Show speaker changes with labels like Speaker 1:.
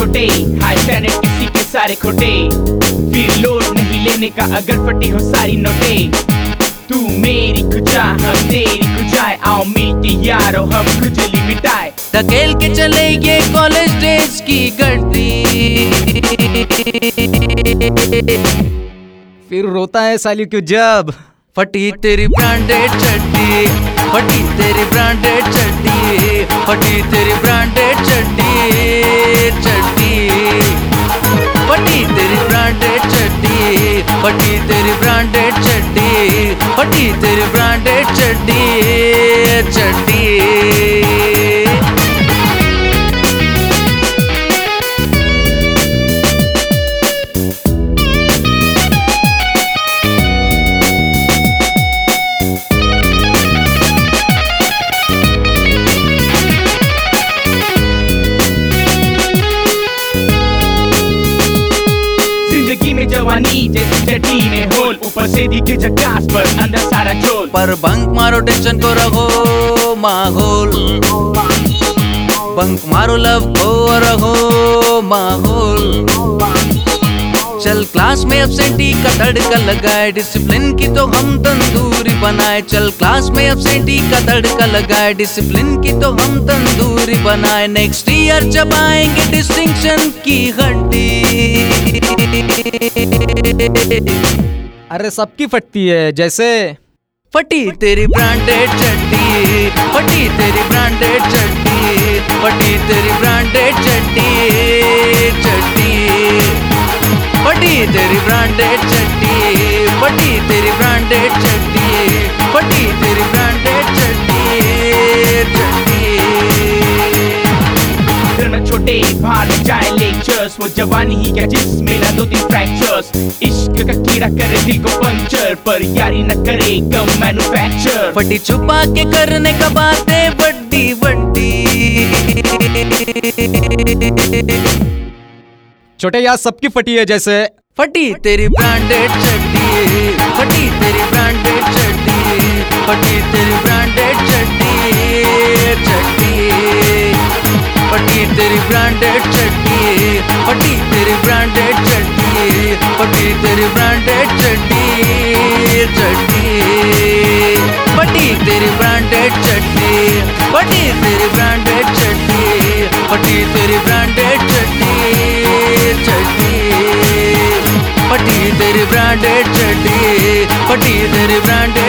Speaker 1: छोटे high standard किसी के सारे खोटे। फिर लोड नहीं लेने का अगर फटी हो सारी नोटे। तू मेरी खुजा हम तेरी खुजाए। आओ मिलके यारो हम खुजली मिटाए।
Speaker 2: धकेल के चले ये कॉलेज डेज़ की गड्डी
Speaker 3: फिर रोता है साली क्यों जब?
Speaker 2: फटी तेरी ब्रांडेड चड्डी फटी तेरी ब्रांडेड चड्डी फटी तेरी ब्रांडेड चड्डी। फटी तेरी ब्रांडेड चड्डी फटी तेरी ब्रांडेड चड्डी चड्डी।
Speaker 1: ज़िंदगी में होल, ऊपर से दिखे झकास पर, अंदर सारा चोल
Speaker 2: पर बंक मारो टेंशन को रखो माहौल। बंक मारो लव को रखो माहौल। क्लास में एब्सेंटी का तड़का लगाए डिसिप्लिन की तो हम तंदूरी बनाए। चल क्लास में एब्सेंटी का तड़का लगाए डिसिप्लिन की तो हम तंदूरी बनाए। नेक्स्ट ईयर चबाएँगे डिस्टिंक्शन की हड्डी
Speaker 3: अरे सबकी फटती है जैसे
Speaker 2: फटी तेरी ब्रांडेड चड्डी फटी तेरी ब्रांडेड चड्डी फटी तेरी ब्रांडेड चड्डी चड्डी। फटी तेरी ब्रांडेड चड्डी फटी तेरी ब्रांडेड चड्डी फटी तेरी ब्रांडेड चड्डी चड्डी
Speaker 1: घर में छोटे में जाए लेक्चर्स वो जवानी ही क्या जिसमें ना दो तीन फ्रैक्चर्स इश्क का कीड़ा करे दिल को पंक्चर पर यारी न करे कम मैन्युफैक्चर
Speaker 2: फटी छुपा के करने का बातें बड्डी बड्डी
Speaker 3: छोटे यार सबकी फटी है जैसे।
Speaker 2: फटी तेरी ब्रांडेड चड्डी फटी तेरी ब्रांडेड चड्डी फटी तेरी ब्रांडेड चड्डी चड्डी फटी तेरी ब्रांडेड चड्डी फटी तेरी ब्रांडेड चड्डी फटी तेरी ब्रांडेड चड्डी चड्डी फटी तेरी ब्रांडेड चड्डी फटी तेरी ब्रांडेड चड्डी फटी तेरी ब्रांडेड चड्डी तेरी ब्रांडेड चड्डी फटी तेरी ब्रांडेड